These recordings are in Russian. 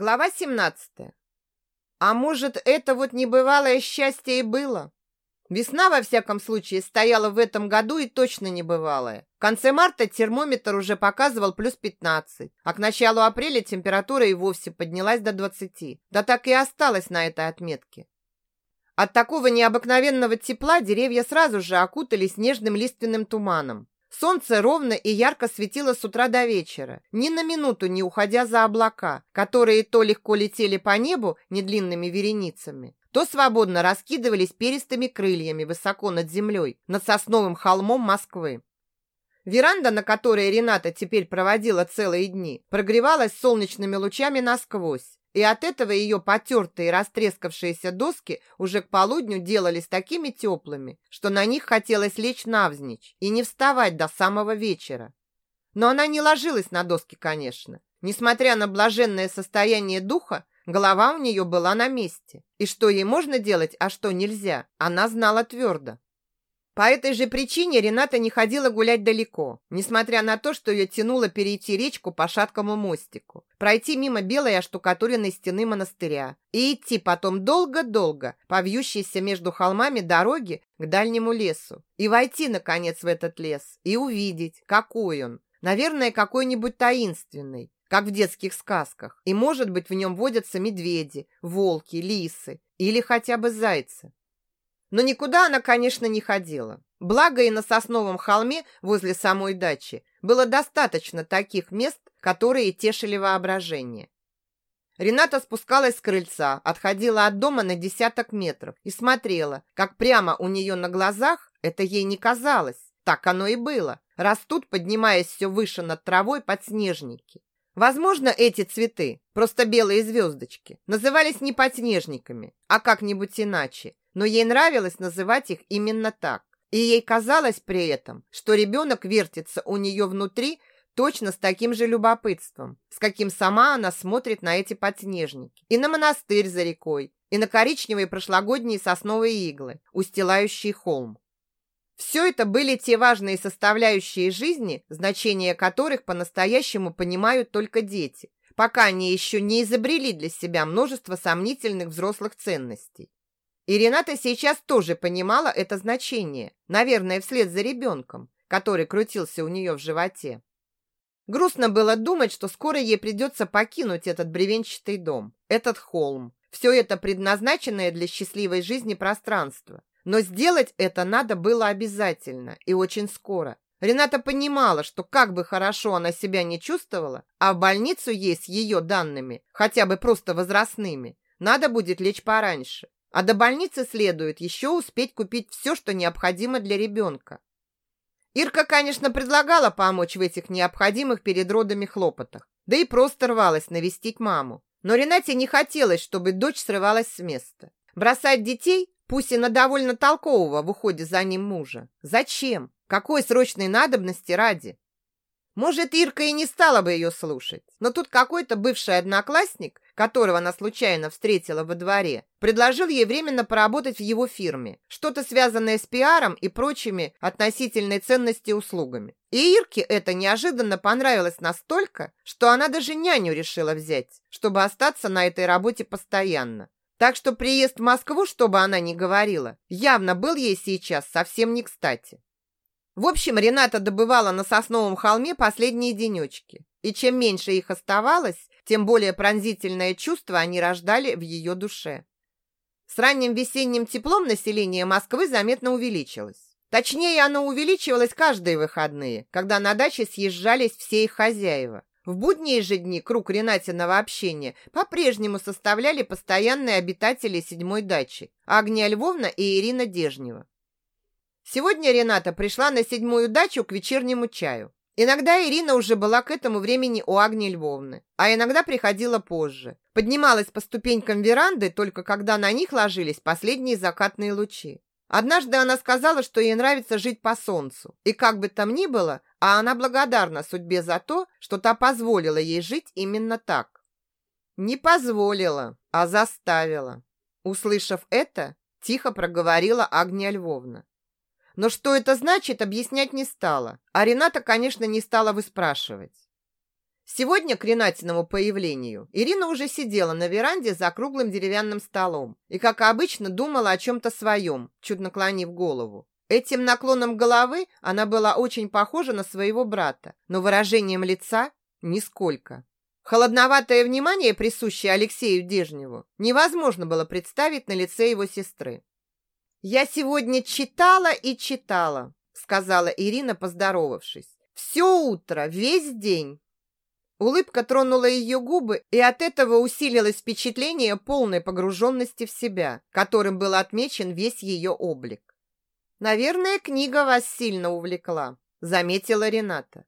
Глава 17. А может, это вот небывалое счастье и было? Весна, во всяком случае, стояла в этом году и точно небывалая. В конце марта термометр уже показывал плюс 15, а к началу апреля температура и вовсе поднялась до 20. Да так и осталась на этой отметке. От такого необыкновенного тепла деревья сразу же окутались нежным лиственным туманом. Солнце ровно и ярко светило с утра до вечера, ни на минуту не уходя за облака, которые то легко летели по небу недлинными вереницами, то свободно раскидывались перистыми крыльями высоко над землей, над сосновым холмом Москвы. Веранда, на которой Рената теперь проводила целые дни, прогревалась солнечными лучами насквозь, и от этого ее потертые растрескавшиеся доски уже к полудню делались такими теплыми, что на них хотелось лечь навзничь и не вставать до самого вечера. Но она не ложилась на доски, конечно. Несмотря на блаженное состояние духа, голова у нее была на месте. И что ей можно делать, а что нельзя, она знала твердо. По этой же причине Рената не ходила гулять далеко, несмотря на то, что ее тянуло перейти речку по шаткому мостику, пройти мимо белой оштукатуренной стены монастыря и идти потом долго-долго по вьющейся между холмами дороги к дальнему лесу и войти, наконец, в этот лес и увидеть, какой он. Наверное, какой-нибудь таинственный, как в детских сказках, и, может быть, в нем водятся медведи, волки, лисы или хотя бы зайцы. Но никуда она, конечно, не ходила. Благо и на сосновом холме возле самой дачи было достаточно таких мест, которые тешили воображение. Рената спускалась с крыльца, отходила от дома на десяток метров и смотрела, как прямо у нее на глазах, это ей не казалось, так оно и было, растут, поднимаясь все выше над травой подснежники. Возможно, эти цветы, просто белые звездочки, назывались не подснежниками, а как-нибудь иначе, но ей нравилось называть их именно так. И ей казалось при этом, что ребенок вертится у нее внутри точно с таким же любопытством, с каким сама она смотрит на эти подснежники, и на монастырь за рекой, и на коричневые прошлогодние сосновые иглы, устилающие холм. Все это были те важные составляющие жизни, значение которых по-настоящему понимают только дети, пока они еще не изобрели для себя множество сомнительных взрослых ценностей. И Рената сейчас тоже понимала это значение, наверное, вслед за ребенком, который крутился у нее в животе. Грустно было думать, что скоро ей придется покинуть этот бревенчатый дом, этот холм, все это предназначенное для счастливой жизни пространство. Но сделать это надо было обязательно и очень скоро. Рената понимала, что как бы хорошо она себя не чувствовала, а в больницу ей с ее данными, хотя бы просто возрастными, надо будет лечь пораньше. А до больницы следует еще успеть купить все, что необходимо для ребенка. Ирка, конечно, предлагала помочь в этих необходимых перед родами хлопотах, да и просто рвалась навестить маму. Но Ренате не хотелось, чтобы дочь срывалась с места. Бросать детей, пусть и на довольно толкового в уходе за ним мужа. Зачем? Какой срочной надобности ради? Может, Ирка и не стала бы ее слушать, но тут какой-то бывший одноклассник, которого она случайно встретила во дворе, предложил ей временно поработать в его фирме, что-то связанное с пиаром и прочими относительной ценности услугами. И Ирке это неожиданно понравилось настолько, что она даже няню решила взять, чтобы остаться на этой работе постоянно. Так что приезд в Москву, чтобы она не говорила, явно был ей сейчас совсем не кстати. В общем, Рената добывала на сосновом холме последние денечки. И чем меньше их оставалось, тем более пронзительное чувство они рождали в ее душе. С ранним весенним теплом население Москвы заметно увеличилось. Точнее, оно увеличивалось каждые выходные, когда на даче съезжались все их хозяева. В будние же дни круг Ренатиного общения по-прежнему составляли постоянные обитатели седьмой дачи Агния Львовна и Ирина Дежнева. Сегодня Рената пришла на седьмую дачу к вечернему чаю. Иногда Ирина уже была к этому времени у Агни Львовны, а иногда приходила позже. Поднималась по ступенькам веранды только когда на них ложились последние закатные лучи. Однажды она сказала, что ей нравится жить по солнцу. И как бы там ни было, а она благодарна судьбе за то, что та позволила ей жить именно так. Не позволила, а заставила. Услышав это, тихо проговорила Агния Львовна. Но что это значит, объяснять не стала. А Рената, конечно, не стала выспрашивать. Сегодня к Ренатиному появлению Ирина уже сидела на веранде за круглым деревянным столом и, как обычно, думала о чем-то своем, чуть наклонив голову. Этим наклоном головы она была очень похожа на своего брата, но выражением лица – нисколько. Холодноватое внимание, присущее Алексею Дежневу, невозможно было представить на лице его сестры. «Я сегодня читала и читала», – сказала Ирина, поздоровавшись. «Все утро, весь день. Улыбка тронула ее губы, и от этого усилилось впечатление полной погруженности в себя, которым был отмечен весь ее облик. «Наверное, книга вас сильно увлекла», — заметила Рената.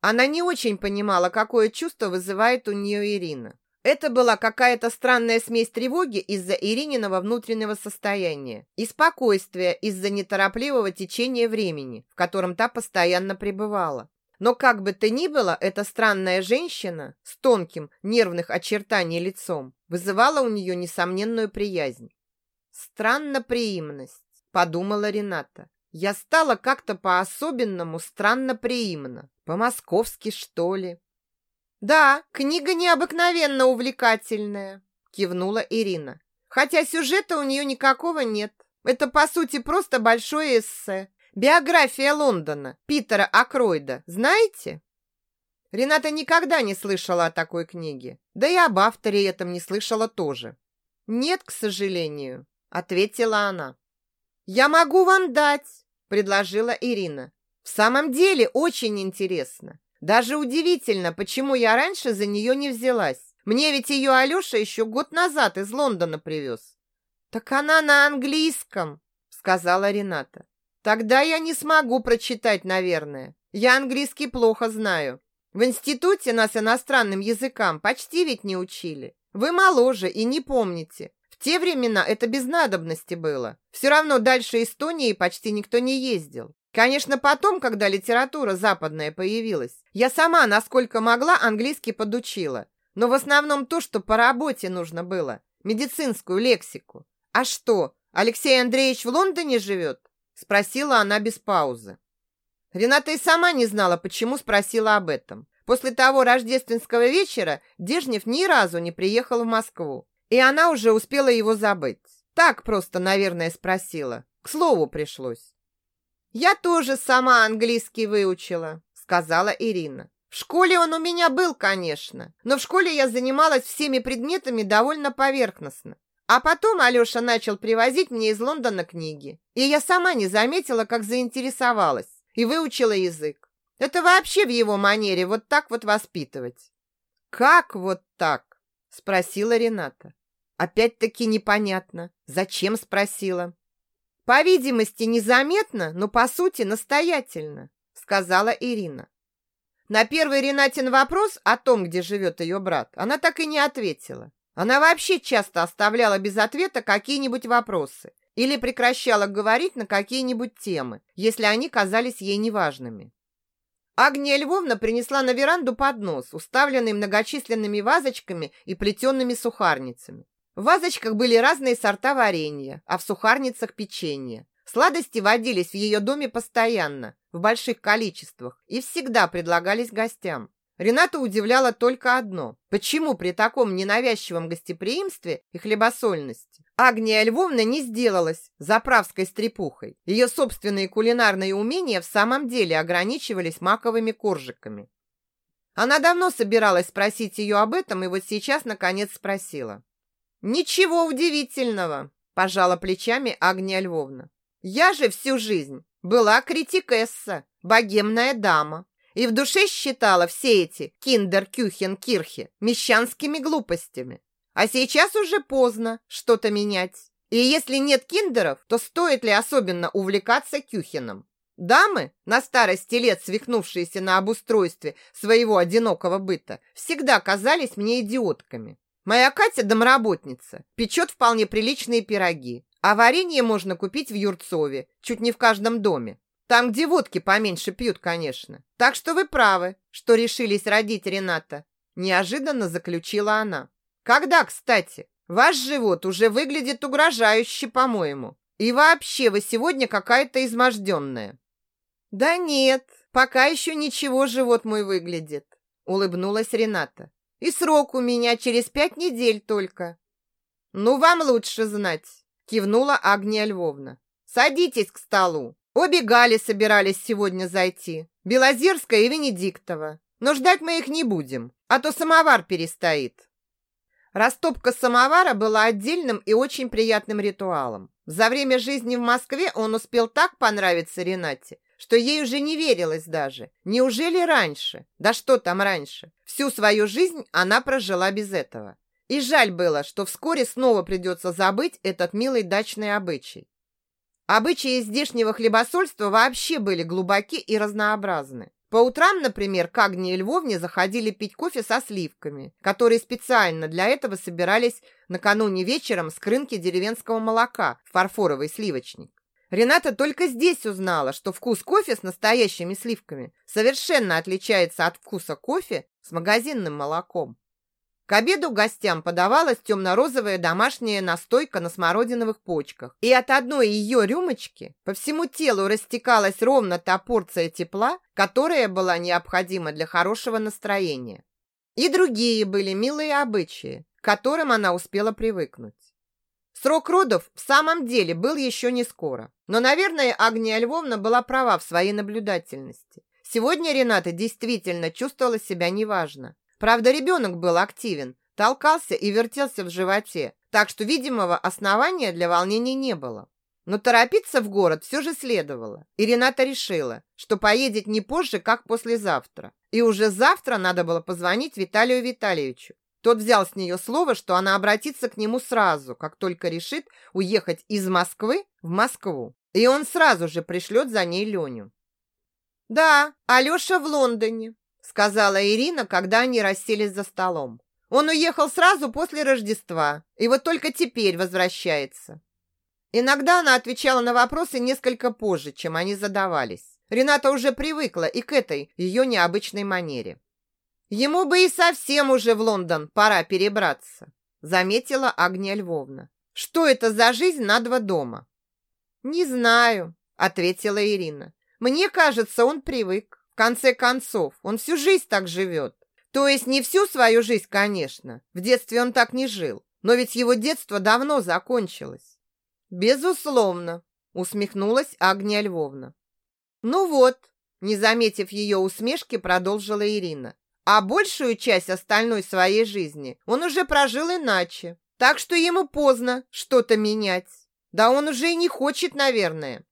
Она не очень понимала, какое чувство вызывает у нее Ирина. Это была какая-то странная смесь тревоги из-за Ирининого внутреннего состояния и спокойствия из-за неторопливого течения времени, в котором та постоянно пребывала. Но как бы то ни было, эта странная женщина с тонким, нервных очертаний лицом вызывала у нее несомненную приязнь. «Странно приимность», — подумала Рената. «Я стала как-то по-особенному странно приимна. По-московски, что ли?» «Да, книга необыкновенно увлекательная», — кивнула Ирина. «Хотя сюжета у нее никакого нет. Это, по сути, просто большое эссе, Биография Лондона, Питера Акройда, знаете? Рената никогда не слышала о такой книге. Да и об авторе этом не слышала тоже. Нет, к сожалению, ответила она. Я могу вам дать, предложила Ирина. В самом деле очень интересно. Даже удивительно, почему я раньше за нее не взялась. Мне ведь ее Алеша еще год назад из Лондона привез. Так она на английском, сказала Рената. Тогда я не смогу прочитать, наверное. Я английский плохо знаю. В институте нас иностранным языкам почти ведь не учили. Вы моложе и не помните. В те времена это без надобности было. Все равно дальше Эстонии почти никто не ездил. Конечно, потом, когда литература западная появилась, я сама, насколько могла, английский подучила. Но в основном то, что по работе нужно было. Медицинскую лексику. А что, Алексей Андреевич в Лондоне живет? Спросила она без паузы. Рената и сама не знала, почему спросила об этом. После того рождественского вечера Дежнев ни разу не приехал в Москву, и она уже успела его забыть. Так просто, наверное, спросила. К слову пришлось. «Я тоже сама английский выучила», — сказала Ирина. «В школе он у меня был, конечно, но в школе я занималась всеми предметами довольно поверхностно. А потом Алёша начал привозить мне из Лондона книги. И я сама не заметила, как заинтересовалась и выучила язык. Это вообще в его манере вот так вот воспитывать. Как вот так? спросила Рената. Опять-таки непонятно. Зачем спросила? По видимости, незаметно, но по сути настоятельно, сказала Ирина. На первый Ренатин вопрос о том, где живет ее брат, она так и не ответила. Она вообще часто оставляла без ответа какие-нибудь вопросы или прекращала говорить на какие-нибудь темы, если они казались ей неважными. Агния Львовна принесла на веранду поднос, уставленный многочисленными вазочками и плетеными сухарницами. В вазочках были разные сорта варенья, а в сухарницах печенье. Сладости водились в ее доме постоянно, в больших количествах, и всегда предлагались гостям. Рената удивляло только одно. Почему при таком ненавязчивом гостеприимстве и хлебосольности Агния Львовна не сделалась заправской стрепухой? Ее собственные кулинарные умения в самом деле ограничивались маковыми коржиками. Она давно собиралась спросить ее об этом и вот сейчас наконец спросила. «Ничего удивительного», – пожала плечами Агния Львовна. «Я же всю жизнь была критикесса, богемная дама, и в душе считала все эти киндер-кюхен-кирхи мещанскими глупостями. А сейчас уже поздно что-то менять. И если нет киндеров, то стоит ли особенно увлекаться кюхеном? Дамы, на старости лет свихнувшиеся на обустройстве своего одинокого быта, всегда казались мне идиотками. Моя Катя, домработница, печет вполне приличные пироги, а варенье можно купить в Юрцове, чуть не в каждом доме. Там, где водки поменьше пьют, конечно. Так что вы правы, что решились родить Рената. Неожиданно заключила она. Когда, кстати? Ваш живот уже выглядит угрожающе, по-моему. И вообще вы сегодня какая-то изможденная. Да нет, пока еще ничего живот мой выглядит. улыбнулась Рената. И срок у меня через пять недель только. Ну, вам лучше знать, кивнула Агния Львовна. Садитесь к столу. Обе Гали собирались сегодня зайти. Белозерская и Венедиктова. Но ждать мы их не будем, а то самовар перестоит. Растопка самовара была отдельным и очень приятным ритуалом. За время жизни в Москве он успел так понравиться Ренате, что ей уже не верилось даже. Неужели раньше? Да что там раньше? Всю свою жизнь она прожила без этого. И жаль было, что вскоре снова придется забыть этот милый дачный обычай. Обычаи здешнего хлебосольства вообще были глубоки и разнообразны. По утрам, например, к Агнии Львовне заходили пить кофе со сливками, которые специально для этого собирались накануне вечером с крынки деревенского молока в фарфоровый сливочник. Рената только здесь узнала, что вкус кофе с настоящими сливками совершенно отличается от вкуса кофе с магазинным молоком. К обеду гостям подавалась темно-розовая домашняя настойка на смородиновых почках, и от одной ее рюмочки по всему телу растекалась ровно та порция тепла, которая была необходима для хорошего настроения. И другие были милые обычаи, к которым она успела привыкнуть. Срок родов в самом деле был еще не скоро, но, наверное, Агния Львовна была права в своей наблюдательности. Сегодня Рената действительно чувствовала себя неважно. Правда, ребенок был активен, толкался и вертелся в животе, так что видимого основания для волнений не было. Но торопиться в город все же следовало, и Рената решила, что поедет не позже, как послезавтра. И уже завтра надо было позвонить Виталию Витальевичу. Тот взял с нее слово, что она обратится к нему сразу, как только решит уехать из Москвы в Москву. И он сразу же пришлет за ней Леню. «Да, Алеша в Лондоне», сказала Ирина, когда они расселись за столом. Он уехал сразу после Рождества и вот только теперь возвращается. Иногда она отвечала на вопросы несколько позже, чем они задавались. Рената уже привыкла и к этой ее необычной манере. Ему бы и совсем уже в Лондон пора перебраться, заметила Агния Львовна. Что это за жизнь на два дома? Не знаю, ответила Ирина. Мне кажется, он привык. В конце концов, он всю жизнь так живет. То есть не всю свою жизнь, конечно. В детстве он так не жил. Но ведь его детство давно закончилось. Безусловно, усмехнулась Агния Львовна. Ну вот, не заметив ее усмешки, продолжила Ирина. А большую часть остальной своей жизни он уже прожил иначе. Так что ему поздно что-то менять. Да он уже и не хочет, наверное.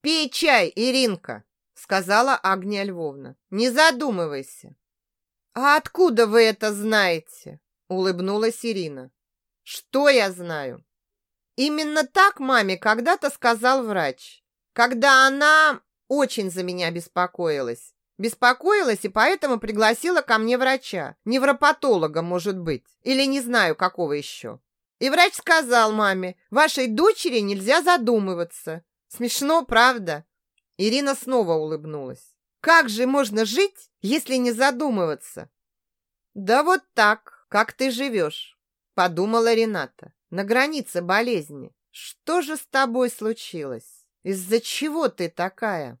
Пей чай, Иринка, сказала Агния Львовна. Не задумывайся. А откуда вы это знаете? улыбнулась Ирина. Что я знаю? Именно так маме когда-то сказал врач, когда она очень за меня беспокоилась. Беспокоилась и поэтому пригласила ко мне врача, невропатолога, может быть, или не знаю какого еще. И врач сказал маме, вашей дочери нельзя задумываться. Смешно, правда? Ирина снова улыбнулась. Как же можно жить, если не задумываться? Да вот так, как ты живешь, подумала Рената. На границе болезни. Что же с тобой случилось? Из-за чего ты такая?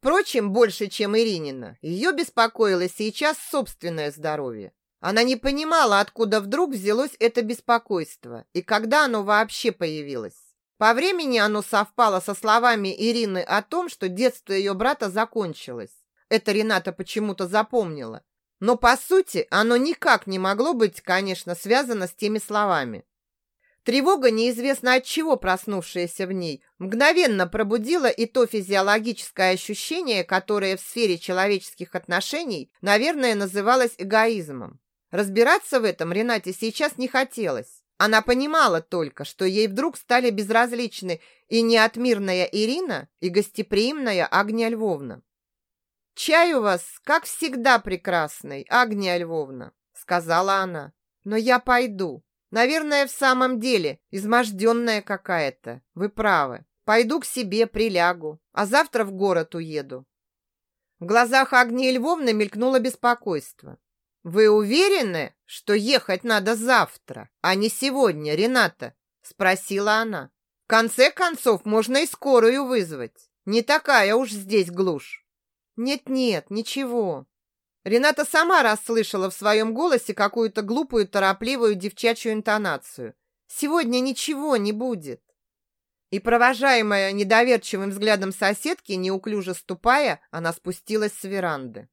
Впрочем, больше, чем Иринина, ее беспокоило сейчас собственное здоровье. Она не понимала, откуда вдруг взялось это беспокойство и когда оно вообще появилось. По времени оно совпало со словами Ирины о том, что детство ее брата закончилось. Это Рената почему-то запомнила. Но, по сути, оно никак не могло быть, конечно, связано с теми словами. Тревога, неизвестно от чего проснувшаяся в ней, мгновенно пробудила и то физиологическое ощущение, которое в сфере человеческих отношений, наверное, называлось эгоизмом. Разбираться в этом Ренате сейчас не хотелось. Она понимала только, что ей вдруг стали безразличны и неотмирная Ирина, и гостеприимная Агния Львовна. «Чай у вас, как всегда, прекрасный, Агния Львовна», — сказала она. «Но я пойду. Наверное, в самом деле, изможденная какая-то. Вы правы. Пойду к себе, прилягу, а завтра в город уеду». В глазах Агнии Львовны мелькнуло беспокойство. «Вы уверены, что ехать надо завтра, а не сегодня, Рената?» Спросила она. «В конце концов, можно и скорую вызвать. Не такая уж здесь глушь». «Нет-нет, ничего». Рената сама расслышала в своем голосе какую-то глупую, торопливую девчачью интонацию. «Сегодня ничего не будет». И, провожаемая недоверчивым взглядом соседки, неуклюже ступая, она спустилась с веранды.